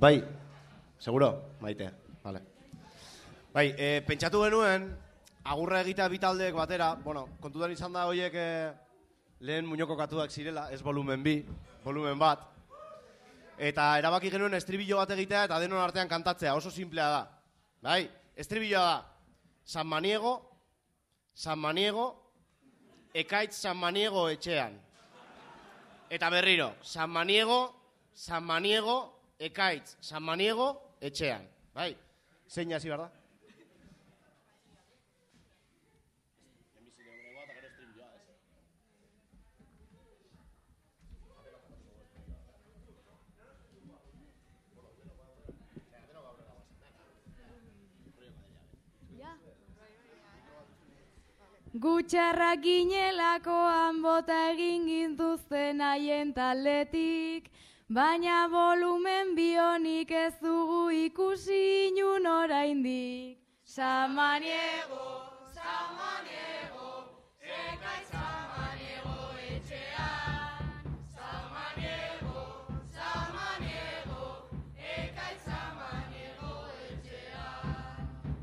Bai, seguro, maite, vale. Bai, e, pentsatu genuen, agurra egitea bitaldeek batera, bueno, kontutan izan da horiek e, lehen muñoko katuak zirela, ez volumen bi, volumen bat. Eta erabaki genuen estribillo bat egitea eta denon artean kantatzea, oso simplea da. Bai, estribilloa da, San Maniego, San Maniego, ekaitz San Maniego etxean. Eta berriro, San Maniego, San Maniego, ekaitz San Maniego etxean. Bai, zein hasi behar da? Gutxarra ginelakoan bota egin gintuzten haien taletik, baina volumen bionik ez dugu ikusi inun oraindik. Samaniego, samaniego, ekaiz samaniego etxean. Samaniego, samaniego, ekaiz samaniego etxean.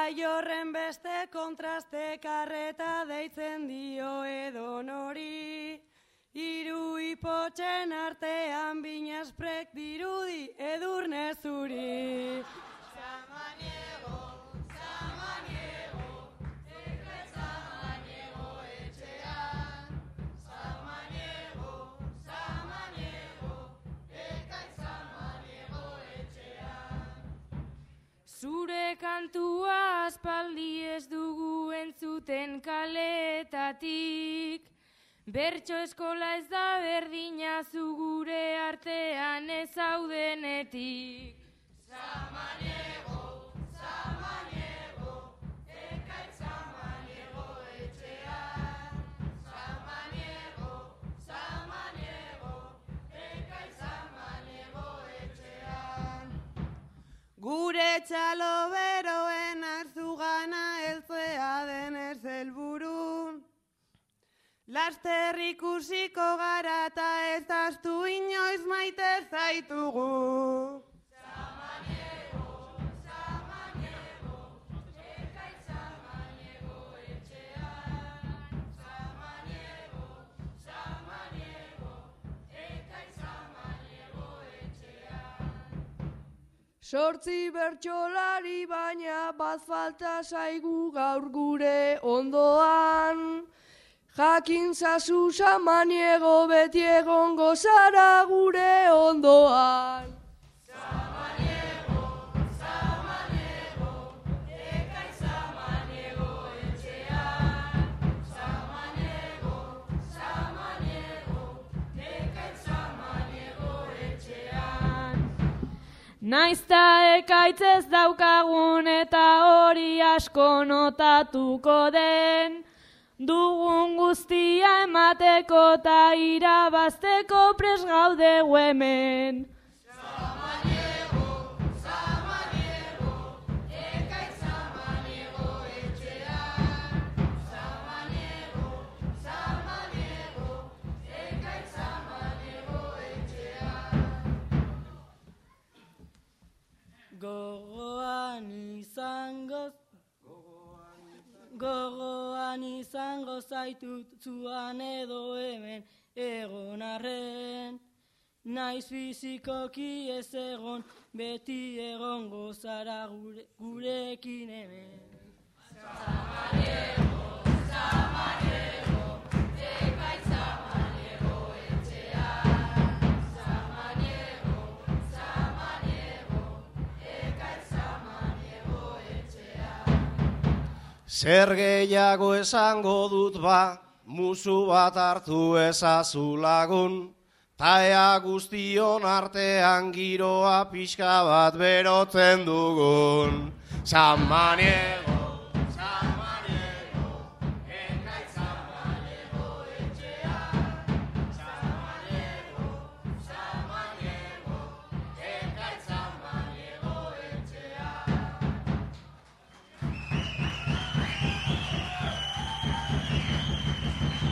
Aiorren beste kontraste karreta deitzen dio edo nori. Iru ipotxen artean binasprek dirudi edurne zuri. Samaniego, samaniego, ekaiz samaniego etxean. Samaniego, samaniego, ekaiz samaniego etxean. Zure kantua aspaldi ez dugu entzuten kaletatik. Bertso eskola ez da berdina zu gure artean ez zaudenetik. Samaniego, samaniego, ekaiz samaniego etxean. Samaniego, samaniego, ekaiz samaniego etxean. Gure txalo Laster ikusiko gara eta ez astu inoiz maite zaitugu. Samaniego, samaniego, ekaiz samaniego etxean. Samaniego, samaniego, ekaiz samaniego etxean. Sortzi bertsolari baina bat falta zaigu gaur gure ondoan. Jakin zazu samaniego beti egongo zara gure ondoan. Samaniego, samaniego, ekaiz samaniego etxean. Samaniego, samaniego, ekaiz samaniego etxean. Naizta ekaitz ez daukagun eta hori asko notatuko den. Dugun guztia emateko eta irabazteko pres gaude hemen. Samaniego, samaniego, ekaiz samaniego etxean. Samaniego, samaniego, ekaiz samaniego etxean. Gogoan izango Gogoan izango zaitut zuan edo hemen egon arren. Naiz fizikoki ez egon, beti egongo zara gure, gurekin hemen. Ekaiz Zer gehiago esango dut ba, musu bat hartu ezazu lagun, ta ea guztion artean giroa pixka bat berotzen dugun. San Maniego,